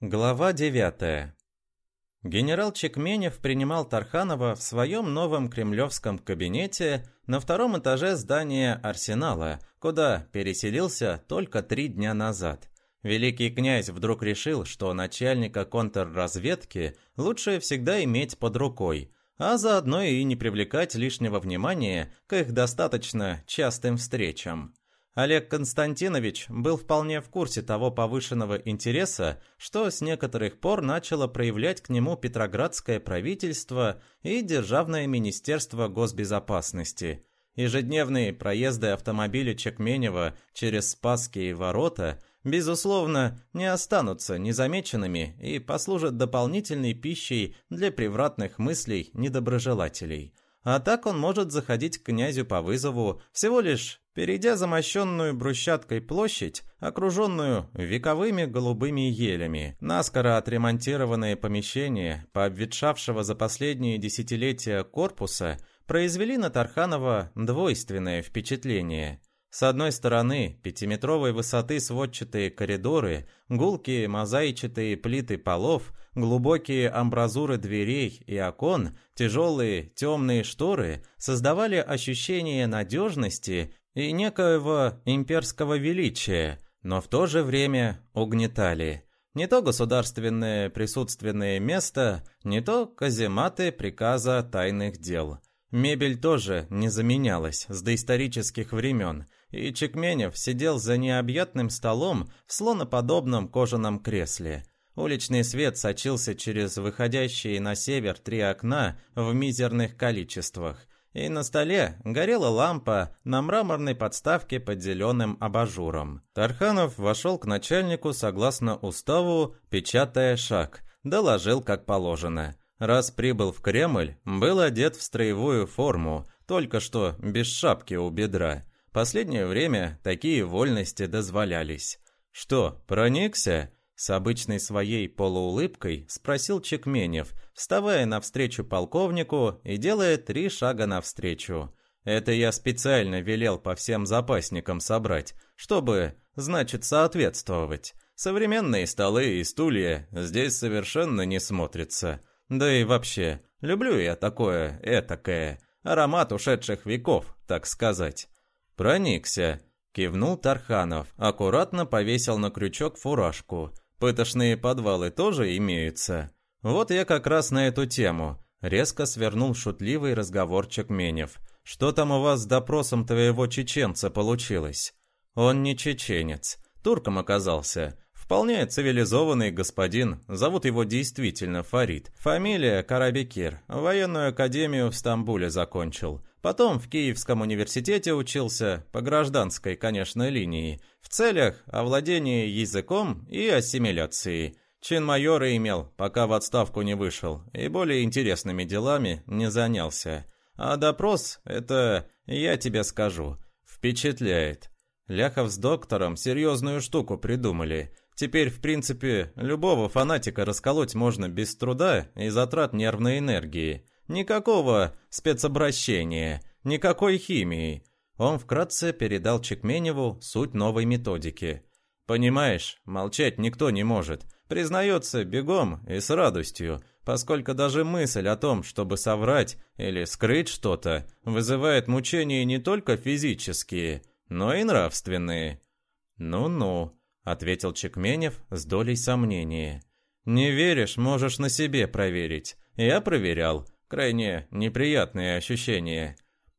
Глава 9. Генерал Чекменев принимал Тарханова в своем новом кремлевском кабинете на втором этаже здания Арсенала, куда переселился только три дня назад. Великий князь вдруг решил, что начальника контрразведки лучше всегда иметь под рукой, а заодно и не привлекать лишнего внимания к их достаточно частым встречам. Олег Константинович был вполне в курсе того повышенного интереса, что с некоторых пор начало проявлять к нему Петроградское правительство и Державное министерство госбезопасности. Ежедневные проезды автомобиля Чекменева через Спасские ворота, безусловно, не останутся незамеченными и послужат дополнительной пищей для превратных мыслей недоброжелателей – а так он может заходить к князю по вызову, всего лишь перейдя замощенную брусчаткой площадь, окруженную вековыми голубыми елями. Наскоро отремонтированные помещения, пообветшавшего за последние десятилетия корпуса, произвели на Тарханова двойственное впечатление – с одной стороны, пятиметровой высоты сводчатые коридоры, гулкие мозаичатые плиты полов, глубокие амбразуры дверей и окон, тяжелые темные шторы создавали ощущение надежности и некоего имперского величия, но в то же время угнетали. Не то государственное присутственное место, не то казематы приказа тайных дел – Мебель тоже не заменялась с доисторических времен, и Чекменев сидел за необъятным столом в слоноподобном кожаном кресле. Уличный свет сочился через выходящие на север три окна в мизерных количествах, и на столе горела лампа на мраморной подставке под зеленым абажуром. Тарханов вошел к начальнику согласно уставу, печатая шаг, доложил как положено – раз прибыл в Кремль, был одет в строевую форму, только что без шапки у бедра. Последнее время такие вольности дозволялись. «Что, проникся?» С обычной своей полуулыбкой спросил Чекменев, вставая навстречу полковнику и делая три шага навстречу. «Это я специально велел по всем запасникам собрать, чтобы, значит, соответствовать. Современные столы и стулья здесь совершенно не смотрятся. Да и вообще, люблю я такое, этакое, аромат ушедших веков, так сказать. Проникся, кивнул Тарханов, аккуратно повесил на крючок фуражку. Пытошные подвалы тоже имеются. Вот я как раз на эту тему. Резко свернул шутливый разговорчик Менев. Что там у вас с допросом твоего чеченца получилось? Он не чеченец, турком оказался. Вполне цивилизованный господин, зовут его действительно Фарид. Фамилия Карабекир. Военную академию в Стамбуле закончил. Потом в Киевском университете учился, по гражданской, конечно, линии, в целях овладения языком и ассимиляции. Чин майора имел, пока в отставку не вышел, и более интересными делами не занялся. А допрос, это, я тебе скажу, впечатляет. Ляхов с доктором серьезную штуку придумали – Теперь, в принципе, любого фанатика расколоть можно без труда и затрат нервной энергии. Никакого спецобращения, никакой химии. Он вкратце передал Чекменеву суть новой методики. Понимаешь, молчать никто не может. Признается бегом и с радостью, поскольку даже мысль о том, чтобы соврать или скрыть что-то, вызывает мучения не только физические, но и нравственные. Ну-ну ответил Чекменев с долей сомнения. Не веришь, можешь на себе проверить. Я проверял. Крайне неприятные ощущения.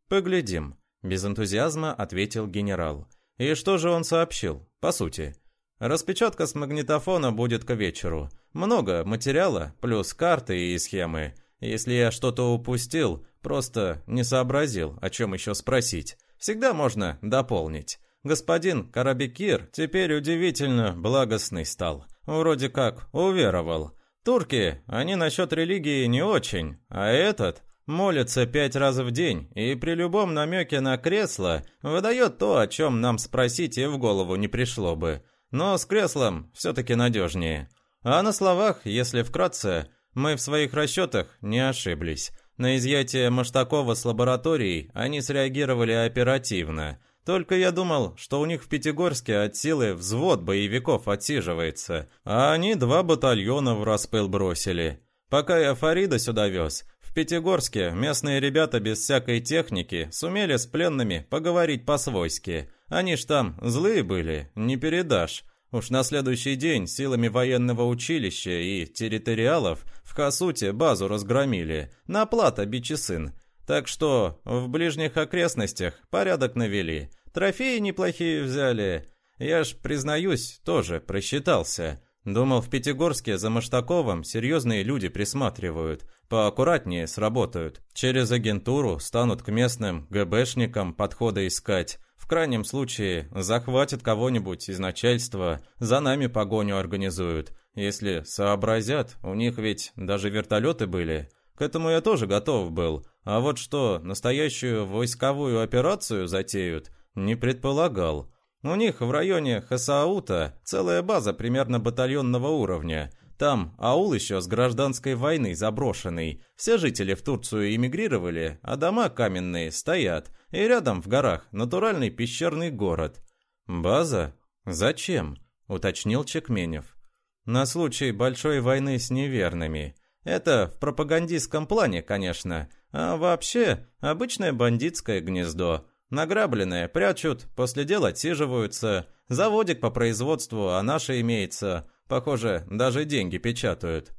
Поглядим, без энтузиазма ответил генерал. И что же он сообщил? По сути, распечатка с магнитофона будет к вечеру. Много материала, плюс карты и схемы. Если я что-то упустил, просто не сообразил, о чем еще спросить, всегда можно дополнить. Господин Карабекир теперь удивительно благостный стал. Вроде как уверовал. Турки, они насчет религии не очень, а этот молится пять раз в день и при любом намеке на кресло выдает то, о чем нам спросить и в голову не пришло бы. Но с креслом все-таки надежнее. А на словах, если вкратце, мы в своих расчетах не ошиблись. На изъятие Маштакова с лабораторией они среагировали оперативно – Только я думал, что у них в Пятигорске от силы взвод боевиков отсиживается, а они два батальона в распыл бросили. Пока я Фарида сюда вез, в Пятигорске местные ребята без всякой техники сумели с пленными поговорить по-свойски. Они ж там злые были, не передашь. Уж на следующий день силами военного училища и территориалов в Хасуте базу разгромили, на плата Бичесын. Так что в ближних окрестностях порядок навели. Трофеи неплохие взяли. Я ж, признаюсь, тоже просчитался. Думал, в Пятигорске за Маштаковым серьезные люди присматривают. Поаккуратнее сработают. Через агентуру станут к местным ГБшникам подходы искать. В крайнем случае, захватят кого-нибудь из начальства, за нами погоню организуют. Если сообразят, у них ведь даже вертолеты были. К этому я тоже готов был. А вот что, настоящую войсковую операцию затеют, не предполагал. У них в районе Хасаута целая база примерно батальонного уровня. Там аул еще с гражданской войны заброшенный. Все жители в Турцию эмигрировали, а дома каменные стоят. И рядом в горах натуральный пещерный город. «База? Зачем?» – уточнил Чекменев. «На случай большой войны с неверными. Это в пропагандистском плане, конечно. А вообще, обычное бандитское гнездо. Награбленное прячут, после дел отсиживаются. Заводик по производству, а наше имеется. Похоже, даже деньги печатают.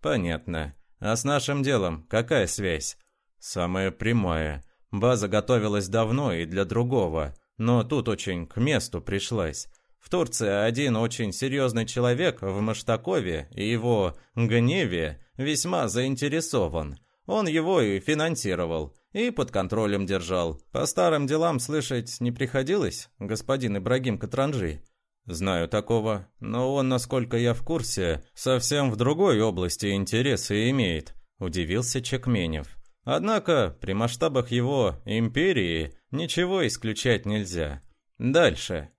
Понятно. А с нашим делом какая связь? Самая прямая. База готовилась давно и для другого. Но тут очень к месту пришлась. В Турции один очень серьезный человек в Маштакове и его гневе весьма заинтересован. Он его и финансировал, и под контролем держал. По старым делам слышать не приходилось, господин Ибрагим Катранжи? Знаю такого, но он, насколько я в курсе, совсем в другой области интересы имеет, удивился Чекменев. Однако, при масштабах его империи ничего исключать нельзя. Дальше.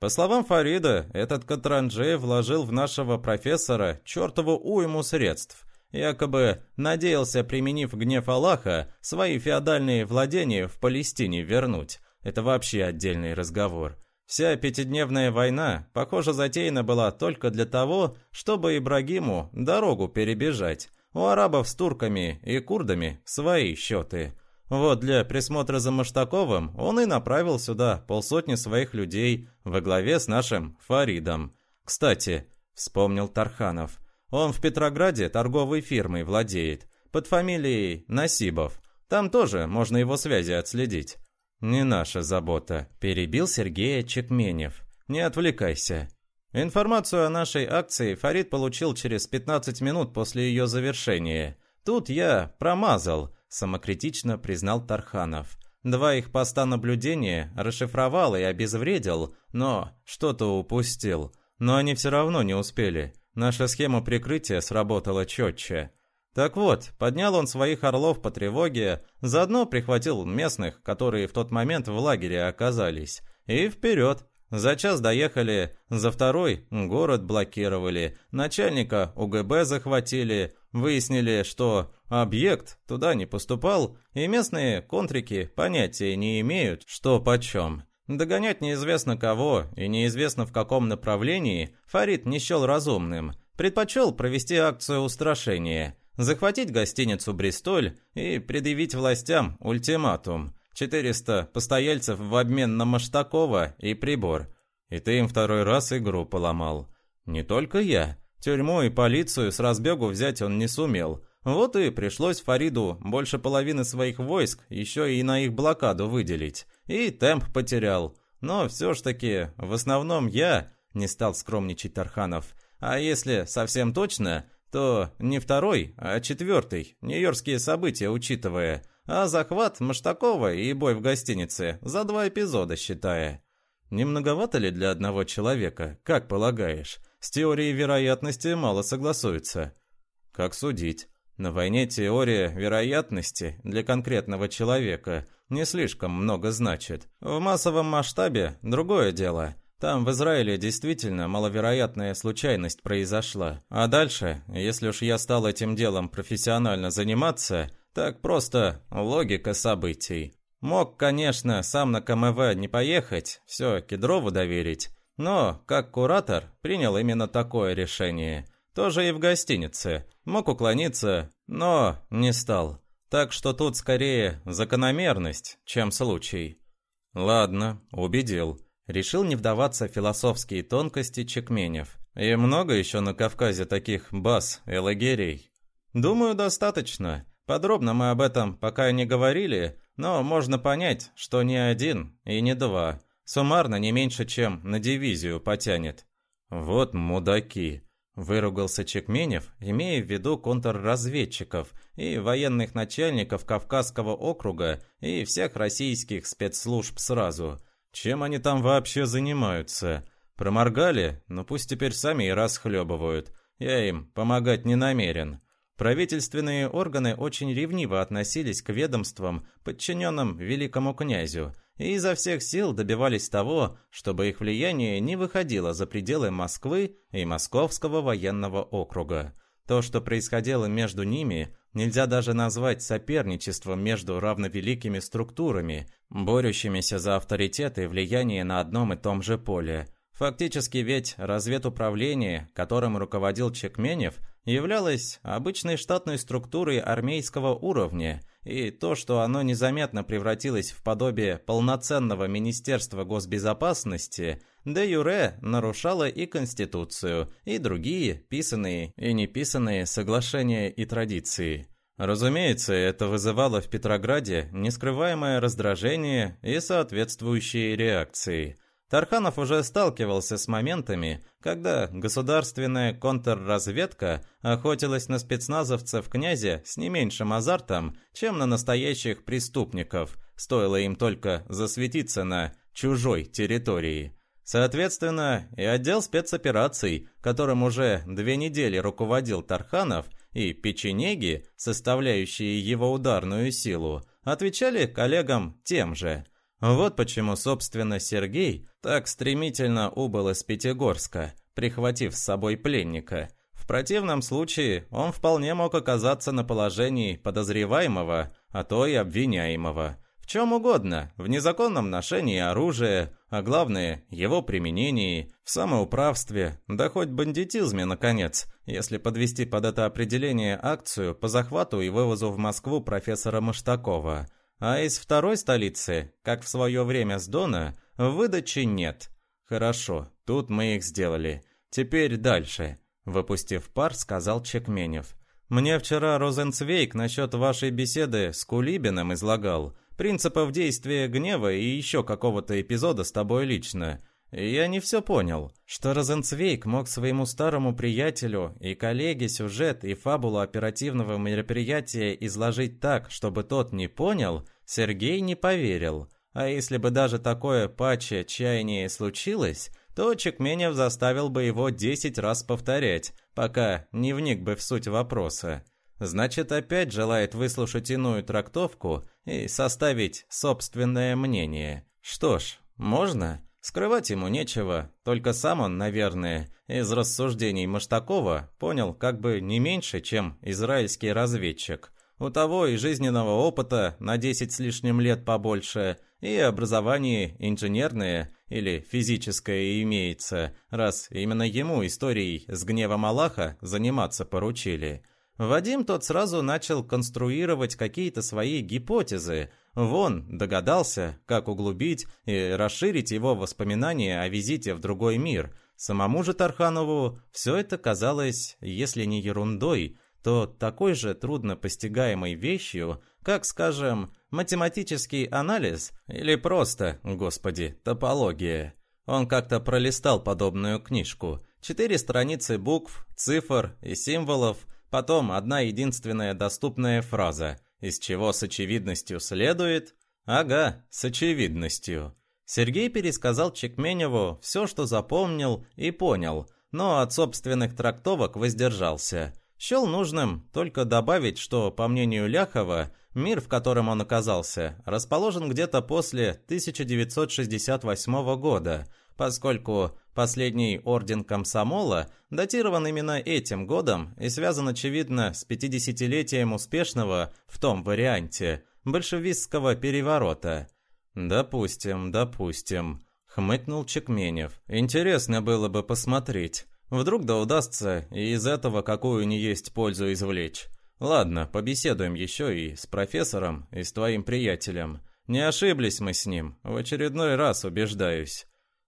По словам Фарида, этот Катранжи вложил в нашего профессора чертову уйму средств – Якобы надеялся, применив гнев Аллаха, свои феодальные владения в Палестине вернуть. Это вообще отдельный разговор. Вся пятидневная война, похоже, затеяна была только для того, чтобы Ибрагиму дорогу перебежать. У арабов с турками и курдами свои счеты. Вот для присмотра за Маштаковым он и направил сюда полсотни своих людей во главе с нашим Фаридом. Кстати, вспомнил Тарханов, он в Петрограде торговой фирмой владеет, под фамилией Насибов. Там тоже можно его связи отследить. Не наша забота, перебил Сергея Чекменев. Не отвлекайся. Информацию о нашей акции Фарид получил через 15 минут после ее завершения. Тут я промазал, самокритично признал Тарханов. Два их поста наблюдения расшифровал и обезвредил, но что-то упустил. Но они все равно не успели. Наша схема прикрытия сработала четче. Так вот, поднял он своих орлов по тревоге, заодно прихватил местных, которые в тот момент в лагере оказались. И вперед. За час доехали, за второй город блокировали, начальника УГБ захватили, выяснили, что объект туда не поступал, и местные контрики понятия не имеют, что почем. Догонять неизвестно кого и неизвестно в каком направлении Фарид не счел разумным. Предпочел провести акцию устрашения, захватить гостиницу «Бристоль» и предъявить властям ультиматум. 400 постояльцев в обмен на Маштакова и прибор. И ты им второй раз игру поломал. Не только я. Тюрьму и полицию с разбегу взять он не сумел. Вот и пришлось Фариду больше половины своих войск еще и на их блокаду выделить. И темп потерял. Но все ж таки, в основном я, не стал скромничать Тарханов. А если совсем точно, то не второй, а четвертый, нью-йоркские события учитывая, а захват Маштакова и бой в гостинице за два эпизода считая. Не многовато ли для одного человека, как полагаешь? С теорией вероятности мало согласуется. Как судить? На войне теория вероятности для конкретного человека не слишком много значит. В массовом масштабе другое дело. Там в Израиле действительно маловероятная случайность произошла. А дальше, если уж я стал этим делом профессионально заниматься, так просто логика событий. Мог, конечно, сам на КМВ не поехать, все Кедрову доверить, но, как куратор, принял именно такое решение. Тоже и в гостинице. Мог уклониться, но не стал. Так что тут скорее закономерность, чем случай. Ладно, убедил. Решил не вдаваться в философские тонкости Чекменев. И много еще на Кавказе таких баз и лагерей. Думаю, достаточно. Подробно мы об этом пока не говорили, но можно понять, что не один и не два. Суммарно не меньше, чем на дивизию потянет. Вот мудаки. Выругался Чекменев, имея в виду контрразведчиков и военных начальников Кавказского округа и всех российских спецслужб сразу. Чем они там вообще занимаются? Проморгали? Ну пусть теперь сами и расхлебывают. Я им помогать не намерен. Правительственные органы очень ревниво относились к ведомствам, подчиненным великому князю, и изо всех сил добивались того, чтобы их влияние не выходило за пределы Москвы и Московского военного округа. То, что происходило между ними, нельзя даже назвать соперничеством между равновеликими структурами, борющимися за авторитет и влияние на одном и том же поле. Фактически ведь разведуправление, которым руководил Чекменев – являлось обычной штатной структурой армейского уровня, и то, что оно незаметно превратилось в подобие полноценного Министерства госбезопасности, де юре нарушало и Конституцию, и другие писанные и неписанные соглашения и традиции. Разумеется, это вызывало в Петрограде нескрываемое раздражение и соответствующие реакции – Тарханов уже сталкивался с моментами, когда государственная контрразведка охотилась на спецназовцев князя с не меньшим азартом, чем на настоящих преступников, стоило им только засветиться на чужой территории. Соответственно, и отдел спецопераций, которым уже две недели руководил Тарханов, и печенеги, составляющие его ударную силу, отвечали коллегам тем же – вот почему, собственно, Сергей так стремительно убыл из Пятигорска, прихватив с собой пленника. В противном случае он вполне мог оказаться на положении подозреваемого, а то и обвиняемого. В чем угодно, в незаконном ношении оружия, а главное, его применении, в самоуправстве, да хоть бандитизме, наконец, если подвести под это определение акцию по захвату и вывозу в Москву профессора Маштакова – а из второй столицы, как в свое время с Дона, выдачи нет. Хорошо, тут мы их сделали. Теперь дальше. Выпустив пар, сказал Чекменев. Мне вчера Розенцвейк насчет вашей беседы с Кулибиным излагал. Принципов действия гнева и еще какого-то эпизода с тобой лично. Я не все понял, что Розенцвейк мог своему старому приятелю и коллеге сюжет и фабулу оперативного мероприятия изложить так, чтобы тот не понял, Сергей не поверил. А если бы даже такое паче чаяние случилось, то Чекменев заставил бы его десять раз повторять, пока не вник бы в суть вопроса. Значит, опять желает выслушать иную трактовку и составить собственное мнение. Что ж, можно? Скрывать ему нечего, только сам он, наверное, из рассуждений Маштакова понял как бы не меньше, чем израильский разведчик. У того и жизненного опыта на 10 с лишним лет побольше, и образование инженерное или физическое имеется, раз именно ему историей с гневом Аллаха заниматься поручили – Вадим тот сразу начал конструировать какие-то свои гипотезы. Вон, догадался, как углубить и расширить его воспоминания о визите в другой мир. Самому же Тарханову все это казалось, если не ерундой, то такой же трудно постигаемой вещью, как, скажем, математический анализ или просто, господи, топология. Он как-то пролистал подобную книжку. Четыре страницы букв, цифр и символов – Потом одна единственная доступная фраза, из чего с очевидностью следует... Ага, с очевидностью. Сергей пересказал Чекменеву все, что запомнил и понял, но от собственных трактовок воздержался. Счел нужным только добавить, что, по мнению Ляхова, мир, в котором он оказался, расположен где-то после 1968 года, поскольку Последний орден комсомола датирован именно этим годом и связан, очевидно, с 50-летием успешного, в том варианте, большевистского переворота. Допустим, допустим, хмыкнул Чекменев. Интересно было бы посмотреть. Вдруг да удастся и из этого какую ни есть пользу извлечь. Ладно, побеседуем еще и с профессором, и с твоим приятелем. Не ошиблись мы с ним, в очередной раз убеждаюсь.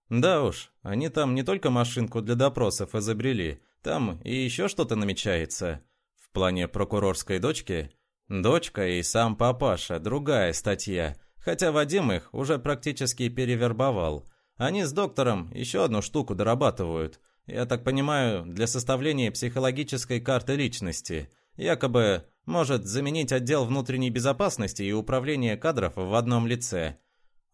Да уж, они там не только машинку для допросов изобрели, там и еще что-то намечается. В плане прокурорской дочки? Дочка и сам папаша, другая статья. Хотя Вадим их уже практически перевербовал. Они с доктором еще одну штуку дорабатывают. Я так понимаю, для составления психологической карты личности. Якобы может заменить отдел внутренней безопасности и управление кадров в одном лице.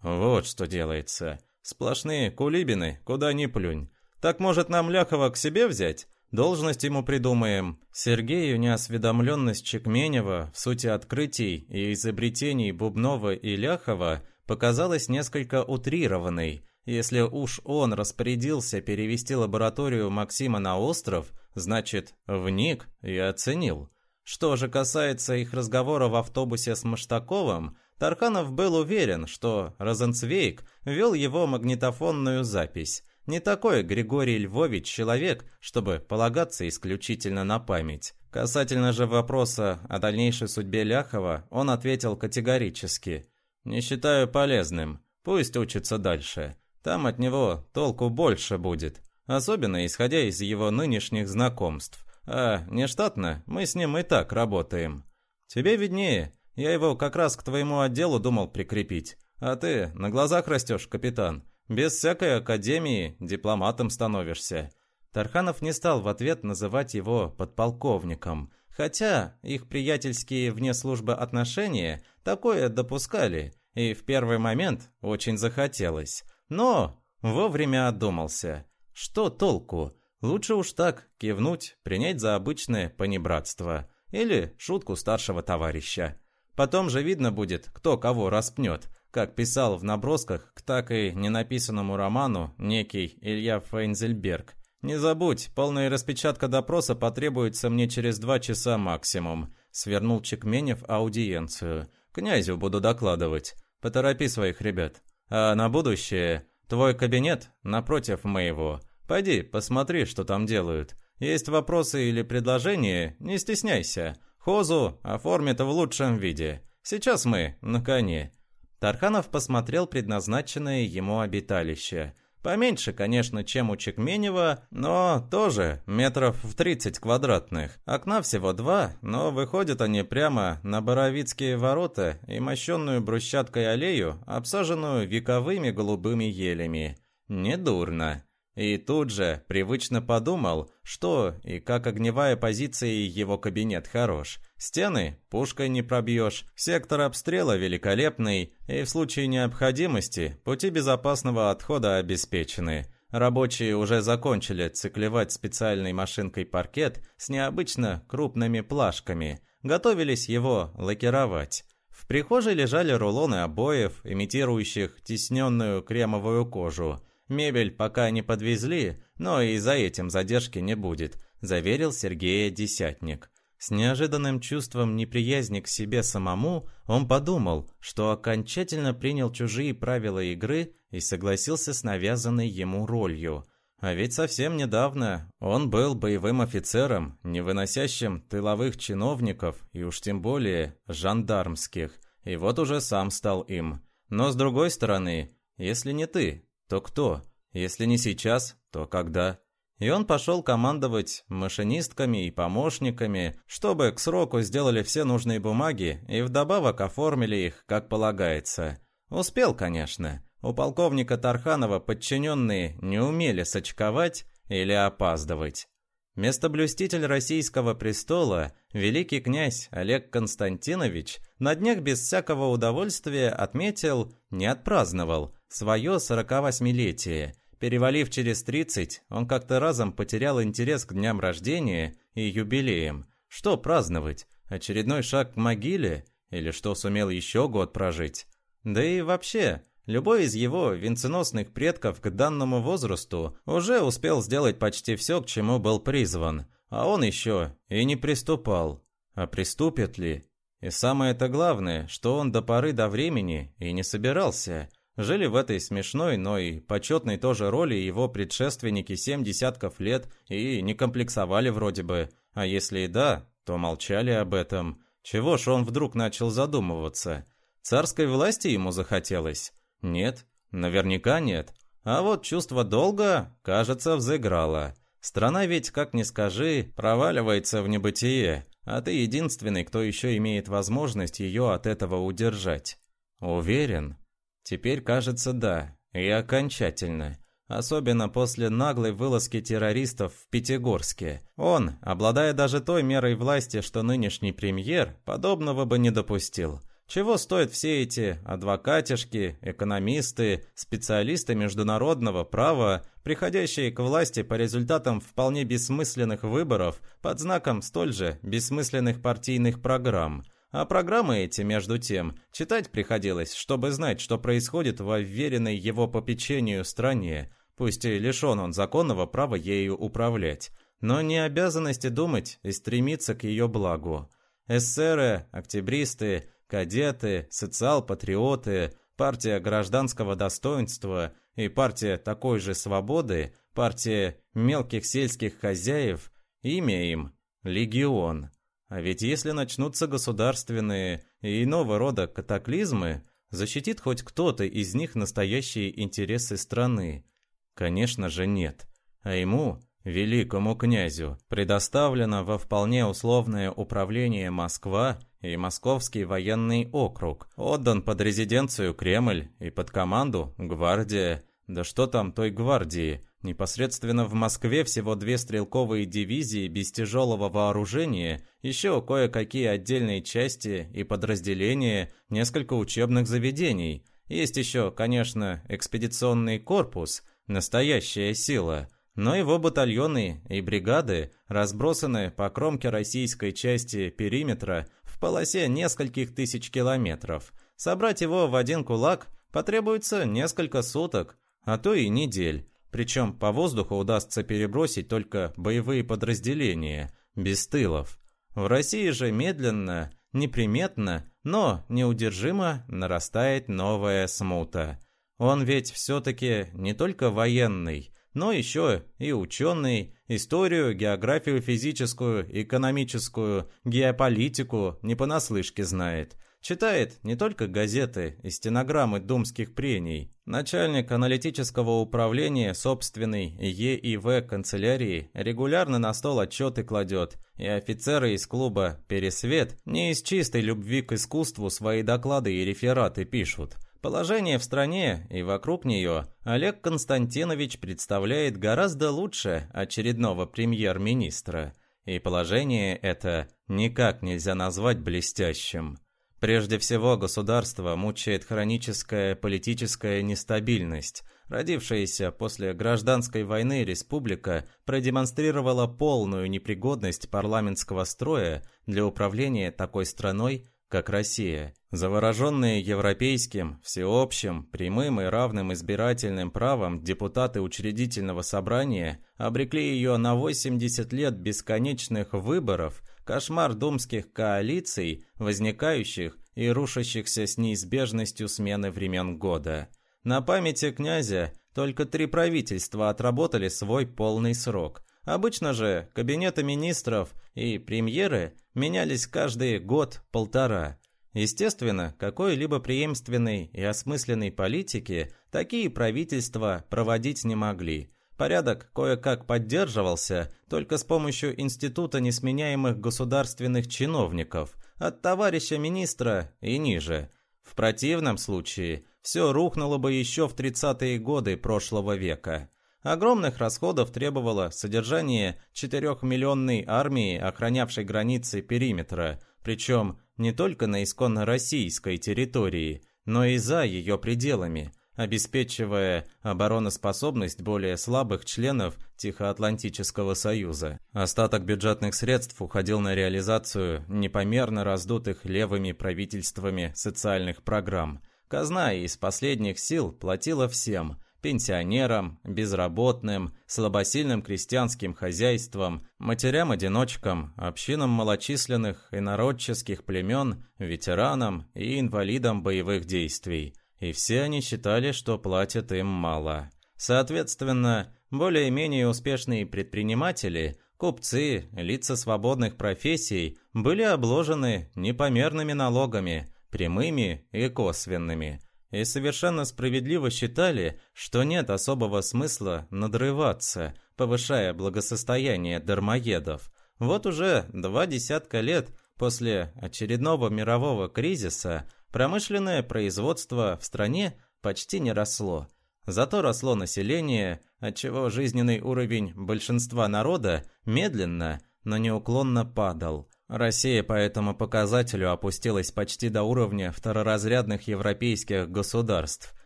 Вот что делается. Сплошные кулибины, куда ни плюнь. Так может нам Ляхова к себе взять? Должность ему придумаем. Сергею неосведомленность Чекменева в сути открытий и изобретений Бубнова и Ляхова показалась несколько утрированной. Если уж он распорядился перевести лабораторию Максима на остров, значит, вник и оценил. Что же касается их разговора в автобусе с Маштаковым, Тарханов был уверен, что Розенцвейк вел его магнитофонную запись. Не такой Григорий Львович человек, чтобы полагаться исключительно на память. Касательно же вопроса о дальнейшей судьбе Ляхова, он ответил категорически. «Не считаю полезным. Пусть учится дальше. Там от него толку больше будет. Особенно исходя из его нынешних знакомств. А нештатно мы с ним и так работаем. Тебе виднее. Я его как раз к твоему отделу думал прикрепить. А ты на глазах растешь, капитан. Без всякой академии дипломатом становишься». Тарханов не стал в ответ называть его подполковником, хотя их приятельские вне службы отношения такое допускали, и в первый момент очень захотелось. Но вовремя одумался. Что толку? Лучше уж так кивнуть, принять за обычное понебратство или шутку старшего товарища. Потом же видно будет, кто кого распнет, как писал в набросках к так и ненаписанному роману некий Илья Фейнзельберг. «Не забудь, полная распечатка допроса потребуется мне через два часа максимум», свернул Чекменев аудиенцию. «Князю буду докладывать. Поторопи своих ребят. А на будущее, твой кабинет напротив моего. Пойди, посмотри, что там делают. Есть вопросы или предложения, не стесняйся. Хозу оформит в лучшем виде. Сейчас мы на коне». Тарханов посмотрел предназначенное ему обиталище. Поменьше, конечно, чем у Чекменева, но тоже метров в 30 квадратных. Окна всего два, но выходят они прямо на Боровицкие ворота и мощенную брусчаткой аллею, обсаженную вековыми голубыми елями. Недурно. И тут же привычно подумал, что и как огневая позиция его кабинет хорош. Стены пушкой не пробьешь, сектор обстрела великолепный, и в случае необходимости пути безопасного отхода обеспечены. Рабочие уже закончили циклевать специальной машинкой паркет с необычно крупными плашками, готовились его лакировать. В прихожей лежали рулоны обоев, имитирующих тесненную кремовую кожу. Мебель пока не подвезли, но и за этим задержки не будет, заверил Сергея Десятник. С неожиданным чувством неприязни к себе самому он подумал, что окончательно принял чужие правила игры и согласился с навязанной ему ролью. А ведь совсем недавно он был боевым офицером, не выносящим тыловых чиновников и уж тем более жандармских, и вот уже сам стал им. Но с другой стороны, если не ты, то кто? Если не сейчас, то когда? И он пошел командовать машинистками и помощниками, чтобы к сроку сделали все нужные бумаги и вдобавок оформили их, как полагается. Успел, конечно. У полковника Тарханова подчиненные не умели сочковать или опаздывать. Местоблюститель российского престола, великий князь Олег Константинович, на днях без всякого удовольствия отметил, не отпраздновал, свое 48-летие. Перевалив через 30, он как-то разом потерял интерес к дням рождения и юбилеям. Что праздновать? Очередной шаг к могиле? Или что сумел еще год прожить? Да и вообще, Любой из его венценосных предков к данному возрасту уже успел сделать почти все, к чему был призван, а он еще и не приступал. А приступит ли? И самое-то главное, что он до поры до времени и не собирался. Жили в этой смешной, но и почетной тоже роли его предшественники семь десятков лет и не комплексовали вроде бы. А если и да, то молчали об этом. Чего ж он вдруг начал задумываться? Царской власти ему захотелось? Нет, наверняка нет. А вот чувство долга, кажется, взыграло. Страна ведь, как ни скажи, проваливается в небытие, а ты единственный, кто еще имеет возможность ее от этого удержать. Уверен? Теперь кажется, да, и окончательно. Особенно после наглой вылазки террористов в Пятигорске. Он, обладая даже той мерой власти, что нынешний премьер, подобного бы не допустил. Чего стоят все эти адвокатишки, экономисты, специалисты международного права, приходящие к власти по результатам вполне бессмысленных выборов под знаком столь же бессмысленных партийных программ. А программы эти, между тем, читать приходилось, чтобы знать, что происходит во вверенной его попечению стране, пусть и лишен он законного права ею управлять, но не обязанности думать и стремиться к ее благу. Эсеры, октябристы, кадеты, социал-патриоты, партия гражданского достоинства и партия такой же свободы, партия мелких сельских хозяев, имя им – Легион. А ведь если начнутся государственные и иного рода катаклизмы, защитит хоть кто-то из них настоящие интересы страны? Конечно же нет. А ему, великому князю, предоставлено во вполне условное управление Москва и Московский военный округ, отдан под резиденцию Кремль и под команду гвардия. Да что там той гвардии? Непосредственно в Москве всего две стрелковые дивизии без тяжелого вооружения, еще кое-какие отдельные части и подразделения, несколько учебных заведений. Есть еще, конечно, экспедиционный корпус, настоящая сила – но его батальоны и бригады разбросаны по кромке российской части периметра в полосе нескольких тысяч километров. Собрать его в один кулак потребуется несколько суток, а то и недель. Причем по воздуху удастся перебросить только боевые подразделения, без тылов. В России же медленно, неприметно, но неудержимо нарастает новая смута. Он ведь все-таки не только военный, но еще и ученый, историю, географию физическую, экономическую, геополитику не понаслышке знает. Читает не только газеты и стенограммы думских прений. Начальник аналитического управления собственной ЕИВ канцелярии регулярно на стол отчеты кладет, и офицеры из клуба «Пересвет» не из чистой любви к искусству свои доклады и рефераты пишут, Положение в стране и вокруг нее Олег Константинович представляет гораздо лучше очередного премьер-министра, и положение это никак нельзя назвать блестящим. Прежде всего, государство мучает хроническая политическая нестабильность. Родившаяся после гражданской войны республика продемонстрировала полную непригодность парламентского строя для управления такой страной, как Россия. Завороженные европейским, всеобщим, прямым и равным избирательным правом депутаты учредительного собрания обрекли ее на 80 лет бесконечных выборов, кошмар думских коалиций, возникающих и рушащихся с неизбежностью смены времен года. На памяти князя только три правительства отработали свой полный срок. Обычно же кабинеты министров и премьеры менялись каждый год-полтора. Естественно, какой-либо преемственной и осмысленной политики такие правительства проводить не могли. Порядок кое-как поддерживался только с помощью института несменяемых государственных чиновников, от товарища министра и ниже. В противном случае все рухнуло бы еще в 30-е годы прошлого века. Огромных расходов требовало содержание четырехмиллионной армии, охранявшей границы периметра, причем не только на исконно российской территории, но и за ее пределами, обеспечивая обороноспособность более слабых членов Тихоатлантического Союза. Остаток бюджетных средств уходил на реализацию непомерно раздутых левыми правительствами социальных программ. Казна из последних сил платила всем – пенсионерам, безработным, слабосильным крестьянским хозяйствам, матерям-одиночкам, общинам малочисленных и народческих племен, ветеранам и инвалидам боевых действий. И все они считали, что платят им мало. Соответственно, более-менее успешные предприниматели, купцы, лица свободных профессий были обложены непомерными налогами, прямыми и косвенными – и совершенно справедливо считали, что нет особого смысла надрываться, повышая благосостояние дармоедов. Вот уже два десятка лет после очередного мирового кризиса промышленное производство в стране почти не росло. Зато росло население, отчего жизненный уровень большинства народа медленно, но неуклонно падал – Россия по этому показателю опустилась почти до уровня второразрядных европейских государств,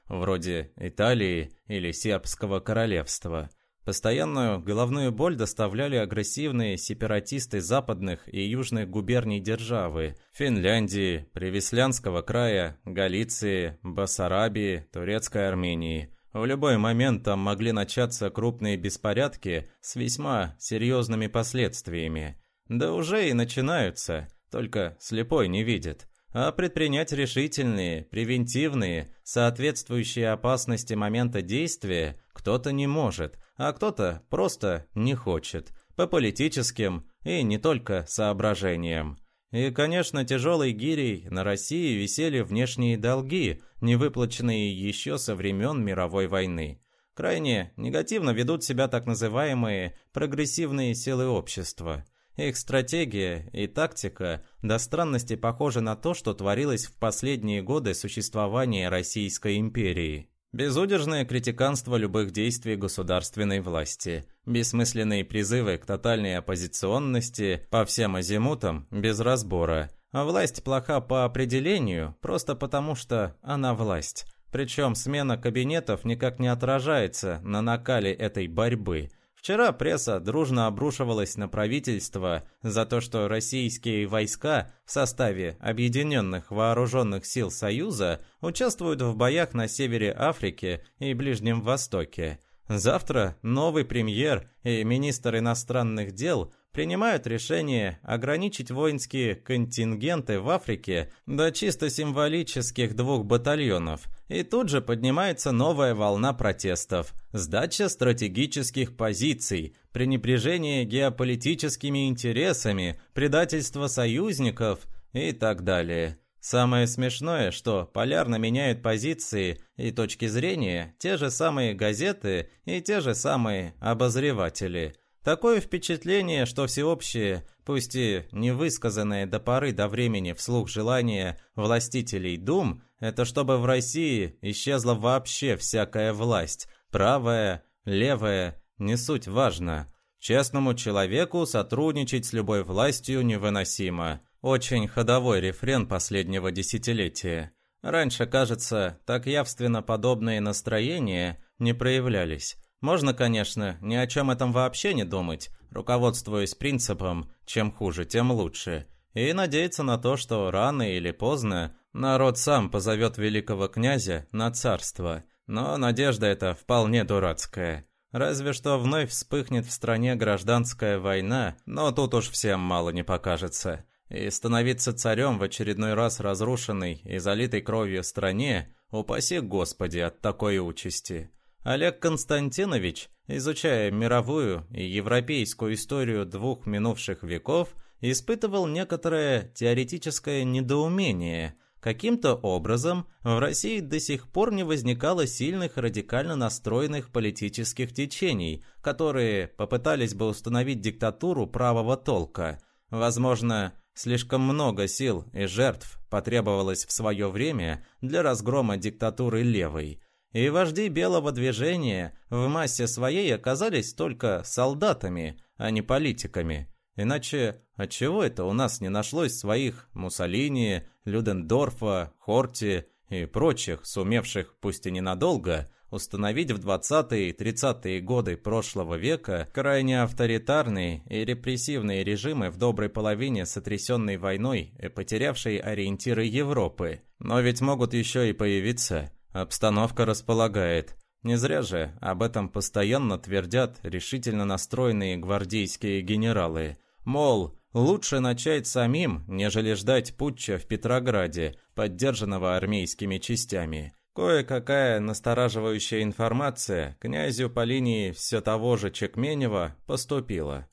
вроде Италии или Сербского королевства. Постоянную головную боль доставляли агрессивные сепаратисты западных и южных губерний державы – Финляндии, Привислянского края, Галиции, Басарабии, Турецкой Армении – в любой момент там могли начаться крупные беспорядки с весьма серьезными последствиями. Да уже и начинаются, только слепой не видит. А предпринять решительные, превентивные, соответствующие опасности момента действия кто-то не может, а кто-то просто не хочет, по политическим и не только соображениям. И, конечно, тяжелой гирей на России висели внешние долги, не выплаченные еще со времен мировой войны. Крайне негативно ведут себя так называемые прогрессивные силы общества – их стратегия и тактика до странности похожи на то, что творилось в последние годы существования Российской империи. Безудержное критиканство любых действий государственной власти, бессмысленные призывы к тотальной оппозиционности по всем азимутам без разбора, а власть плоха по определению, просто потому что она власть. Причем смена кабинетов никак не отражается на накале этой борьбы – Вчера пресса дружно обрушивалась на правительство за то, что российские войска в составе Объединенных Вооруженных Сил Союза участвуют в боях на севере Африки и Ближнем Востоке. Завтра новый премьер и министр иностранных дел принимают решение ограничить воинские контингенты в Африке до чисто символических двух батальонов, и тут же поднимается новая волна протестов, сдача стратегических позиций, пренебрежение геополитическими интересами, предательство союзников и так далее. Самое смешное, что полярно меняют позиции и точки зрения те же самые газеты и те же самые обозреватели – Такое впечатление, что всеобщее, пусть и невысказанное до поры до времени вслух желание властителей дум, это чтобы в России исчезла вообще всякая власть, правая, левая, не суть важно. Честному человеку сотрудничать с любой властью невыносимо. Очень ходовой рефрен последнего десятилетия. Раньше, кажется, так явственно подобные настроения не проявлялись. Можно, конечно, ни о чем этом вообще не думать, руководствуясь принципом «чем хуже, тем лучше», и надеяться на то, что рано или поздно народ сам позовет великого князя на царство. Но надежда эта вполне дурацкая. Разве что вновь вспыхнет в стране гражданская война, но тут уж всем мало не покажется. И становиться царем в очередной раз разрушенной и залитой кровью стране, упаси Господи от такой участи. Олег Константинович, изучая мировую и европейскую историю двух минувших веков, испытывал некоторое теоретическое недоумение. Каким-то образом в России до сих пор не возникало сильных радикально настроенных политических течений, которые попытались бы установить диктатуру правого толка. Возможно, слишком много сил и жертв потребовалось в свое время для разгрома диктатуры левой – и вожди белого движения в массе своей оказались только солдатами, а не политиками. Иначе отчего это у нас не нашлось своих Муссолини, Людендорфа, Хорти и прочих, сумевших, пусть и ненадолго, установить в 20-е и 30-е годы прошлого века крайне авторитарные и репрессивные режимы в доброй половине сотрясенной войной и потерявшей ориентиры Европы. Но ведь могут еще и появиться Обстановка располагает. Не зря же об этом постоянно твердят решительно настроенные гвардейские генералы. Мол, лучше начать самим, нежели ждать путча в Петрограде, поддержанного армейскими частями. Кое-какая настораживающая информация князю по линии все того же Чекменева поступила.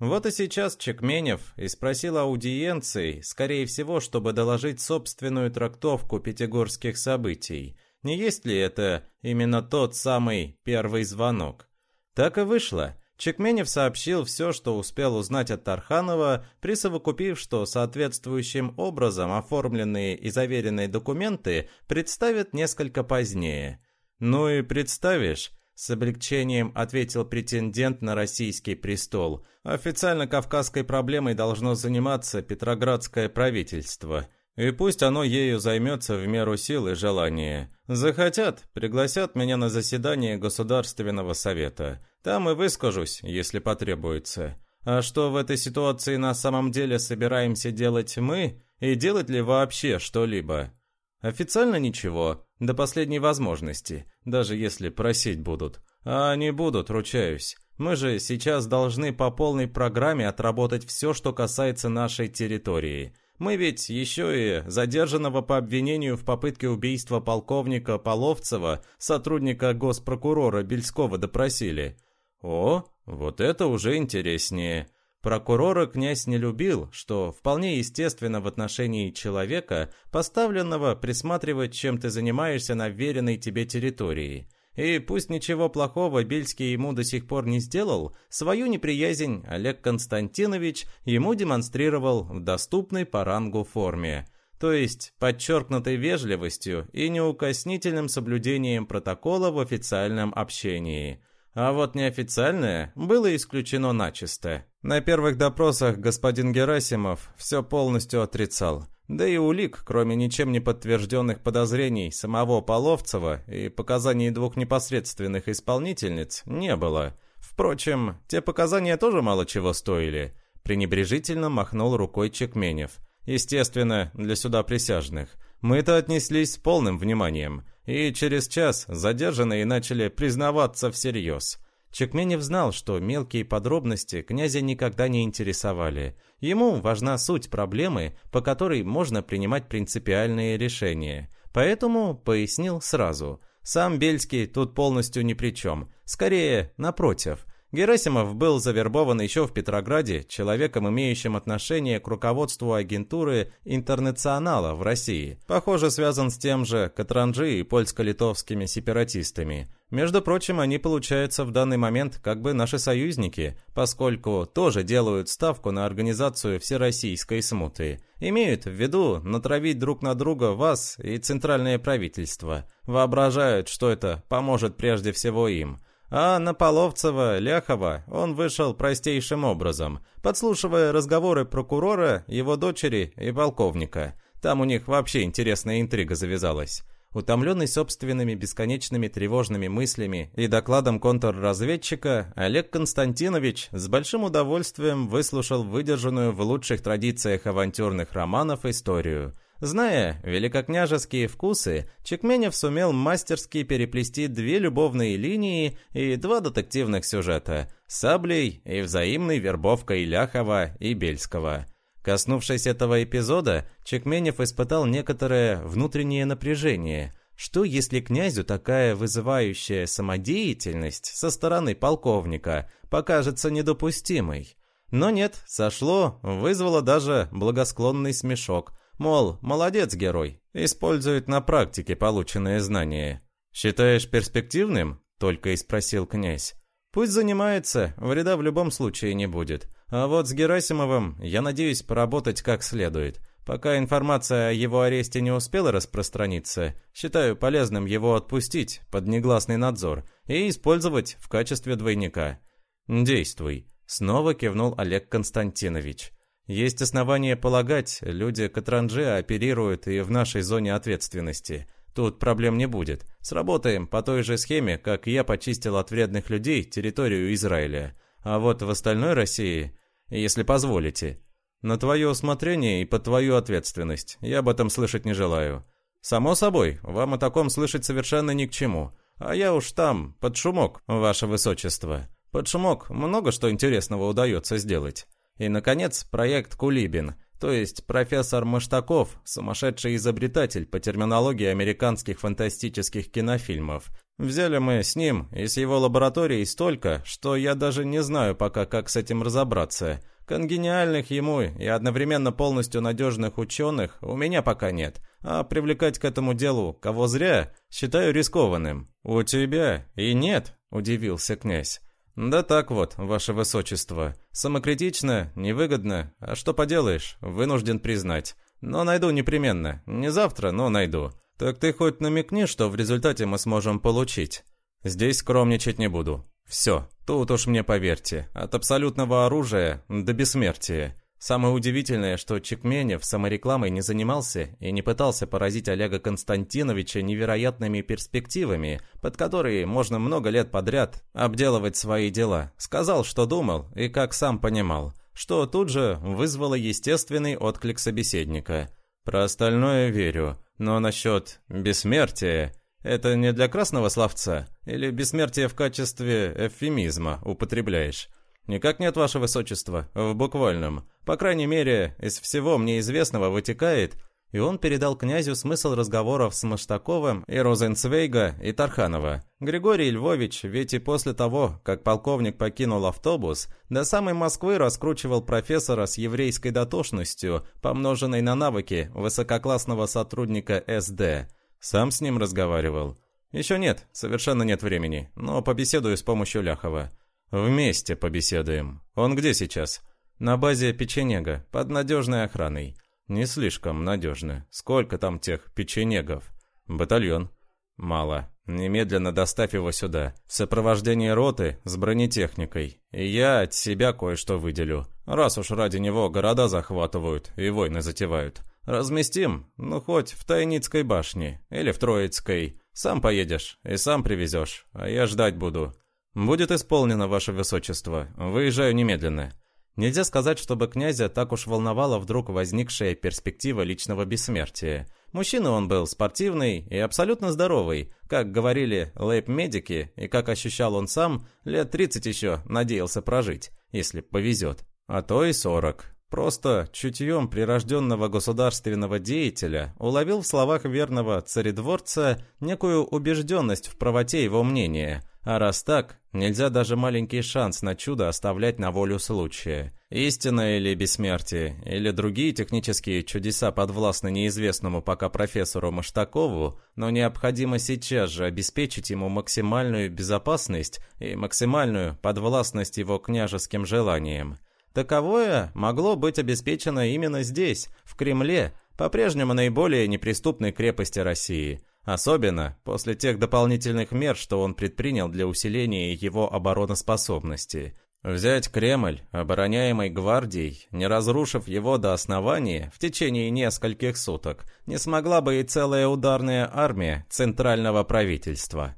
Вот и сейчас Чекменев и спросил аудиенции, скорее всего, чтобы доложить собственную трактовку пятигорских событий. Не есть ли это именно тот самый первый звонок? Так и вышло. Чекменев сообщил все, что успел узнать от Тарханова, присовокупив, что соответствующим образом оформленные и заверенные документы представят несколько позднее. «Ну и представишь», — с облегчением ответил претендент на российский престол, «официально кавказской проблемой должно заниматься Петроградское правительство». И пусть оно ею займется в меру сил и желания. Захотят, пригласят меня на заседание Государственного совета. Там и выскажусь, если потребуется. А что в этой ситуации на самом деле собираемся делать мы? И делать ли вообще что-либо? Официально ничего, до последней возможности, даже если просить будут. А они будут, ручаюсь. Мы же сейчас должны по полной программе отработать все, что касается нашей территории. Мы ведь еще и задержанного по обвинению в попытке убийства полковника Половцева, сотрудника госпрокурора Бельского, допросили. О, вот это уже интереснее. Прокурора князь не любил, что вполне естественно в отношении человека, поставленного присматривать, чем ты занимаешься на веренной тебе территории – и пусть ничего плохого Бельский ему до сих пор не сделал, свою неприязнь Олег Константинович ему демонстрировал в доступной по рангу форме. То есть подчеркнутой вежливостью и неукоснительным соблюдением протокола в официальном общении. А вот неофициальное было исключено начисто. На первых допросах господин Герасимов все полностью отрицал – да и улик, кроме ничем не подтвержденных подозрений самого Половцева и показаний двух непосредственных исполнительниц, не было. Впрочем, те показания тоже мало чего стоили. Пренебрежительно махнул рукой Чекменев. Естественно, для суда присяжных. Мы-то отнеслись с полным вниманием. И через час задержанные начали признаваться всерьез – Чекменев знал, что мелкие подробности князя никогда не интересовали. Ему важна суть проблемы, по которой можно принимать принципиальные решения. Поэтому пояснил сразу. Сам Бельский тут полностью ни при чем. Скорее, напротив. Герасимов был завербован еще в Петрограде человеком, имеющим отношение к руководству агентуры «Интернационала» в России. Похоже, связан с тем же Катранжи и польско-литовскими сепаратистами. Между прочим, они, получаются, в данный момент как бы наши союзники, поскольку тоже делают ставку на организацию всероссийской смуты. Имеют в виду натравить друг на друга вас и центральное правительство. Воображают, что это поможет прежде всего им – а на Половцева, Ляхова он вышел простейшим образом, подслушивая разговоры прокурора, его дочери и полковника. Там у них вообще интересная интрига завязалась. Утомленный собственными бесконечными тревожными мыслями и докладом контрразведчика, Олег Константинович с большим удовольствием выслушал выдержанную в лучших традициях авантюрных романов историю – Зная великокняжеские вкусы, Чекменев сумел мастерски переплести две любовные линии и два детективных сюжета – «Саблей» и взаимной вербовкой Ляхова и Бельского. Коснувшись этого эпизода, Чекменев испытал некоторое внутреннее напряжение. Что если князю такая вызывающая самодеятельность со стороны полковника покажется недопустимой? Но нет, сошло, вызвало даже благосклонный смешок – Мол, молодец, герой, использует на практике полученные знания. «Считаешь перспективным?» – только и спросил князь. «Пусть занимается, вреда в любом случае не будет. А вот с Герасимовым я надеюсь поработать как следует. Пока информация о его аресте не успела распространиться, считаю полезным его отпустить под негласный надзор и использовать в качестве двойника». «Действуй», – снова кивнул Олег Константинович. Есть основания полагать, люди Катранжи оперируют и в нашей зоне ответственности. Тут проблем не будет. Сработаем по той же схеме, как я почистил от вредных людей территорию Израиля. А вот в остальной России, если позволите, на твое усмотрение и под твою ответственность. Я об этом слышать не желаю. Само собой, вам о таком слышать совершенно ни к чему. А я уж там, под шумок, ваше высочество. Под шумок много что интересного удается сделать. И, наконец, проект «Кулибин», то есть профессор Маштаков, сумасшедший изобретатель по терминологии американских фантастических кинофильмов. Взяли мы с ним и с его лабораторией столько, что я даже не знаю пока, как с этим разобраться. Конгениальных ему и одновременно полностью надежных ученых у меня пока нет, а привлекать к этому делу кого зря считаю рискованным. «У тебя и нет», – удивился князь. «Да так вот, ваше высочество. Самокритично, невыгодно. А что поделаешь, вынужден признать. Но найду непременно. Не завтра, но найду. Так ты хоть намекни, что в результате мы сможем получить. Здесь скромничать не буду. Все, тут уж мне поверьте. От абсолютного оружия до бессмертия. Самое удивительное, что Чекменев саморекламой не занимался и не пытался поразить Олега Константиновича невероятными перспективами, под которые можно много лет подряд обделывать свои дела. Сказал, что думал и как сам понимал, что тут же вызвало естественный отклик собеседника. Про остальное верю, но насчет бессмертия это не для красного словца или бессмертие в качестве эвфемизма употребляешь? «Никак нет, ваше высочество, в буквальном. По крайней мере, из всего мне известного вытекает...» И он передал князю смысл разговоров с Маштаковым и Розенцвейга и Тарханова. Григорий Львович ведь и после того, как полковник покинул автобус, до самой Москвы раскручивал профессора с еврейской дотошностью, помноженной на навыки высококлассного сотрудника СД. Сам с ним разговаривал. Еще нет, совершенно нет времени, но побеседую с помощью Ляхова. «Вместе побеседуем. Он где сейчас?» «На базе печенега, под надежной охраной». «Не слишком надежно. Сколько там тех печенегов?» «Батальон». «Мало. Немедленно доставь его сюда. В сопровождении роты с бронетехникой. И я от себя кое-что выделю. Раз уж ради него города захватывают и войны затевают. Разместим, ну хоть в Тайницкой башне или в Троицкой. Сам поедешь и сам привезешь, а я ждать буду. «Будет исполнено, ваше высочество. Выезжаю немедленно». Нельзя сказать, чтобы князя так уж волновала вдруг возникшая перспектива личного бессмертия. Мужчина он был спортивный и абсолютно здоровый, как говорили лейб-медики, и как ощущал он сам, лет 30 еще надеялся прожить, если повезет. А то и 40. Просто чутьем прирожденного государственного деятеля уловил в словах верного царедворца некую убежденность в правоте его мнения – а раз так, нельзя даже маленький шанс на чудо оставлять на волю случая. Истина или бессмертие, или другие технические чудеса подвластны неизвестному пока профессору Маштакову, но необходимо сейчас же обеспечить ему максимальную безопасность и максимальную подвластность его княжеским желаниям. Таковое могло быть обеспечено именно здесь, в Кремле, по-прежнему наиболее неприступной крепости России – Особенно после тех дополнительных мер, что он предпринял для усиления его обороноспособности. Взять Кремль, обороняемый гвардией, не разрушив его до основания в течение нескольких суток, не смогла бы и целая ударная армия центрального правительства.